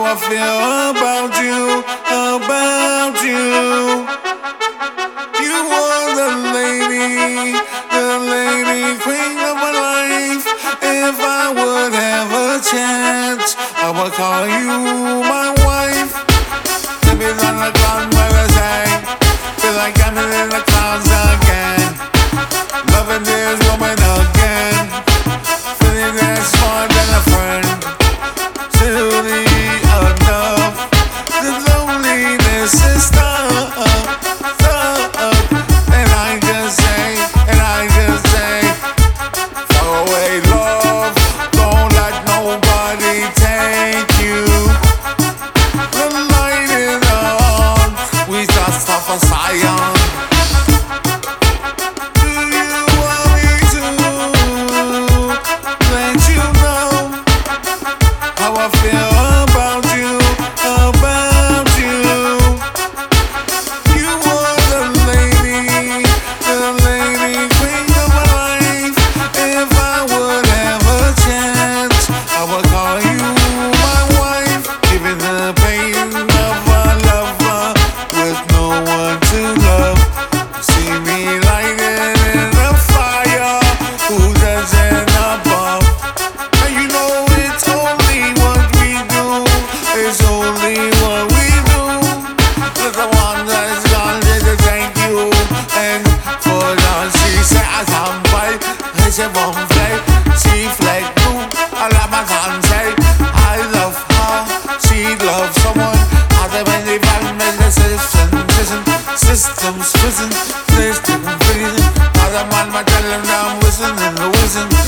how I feel about you, about you. You are the lady, the lady queen of my life. If I would have a chance, I would call you. feel systems whizzing, place to be breathing. Other man, my tell him now I'm whizzing and whizzing.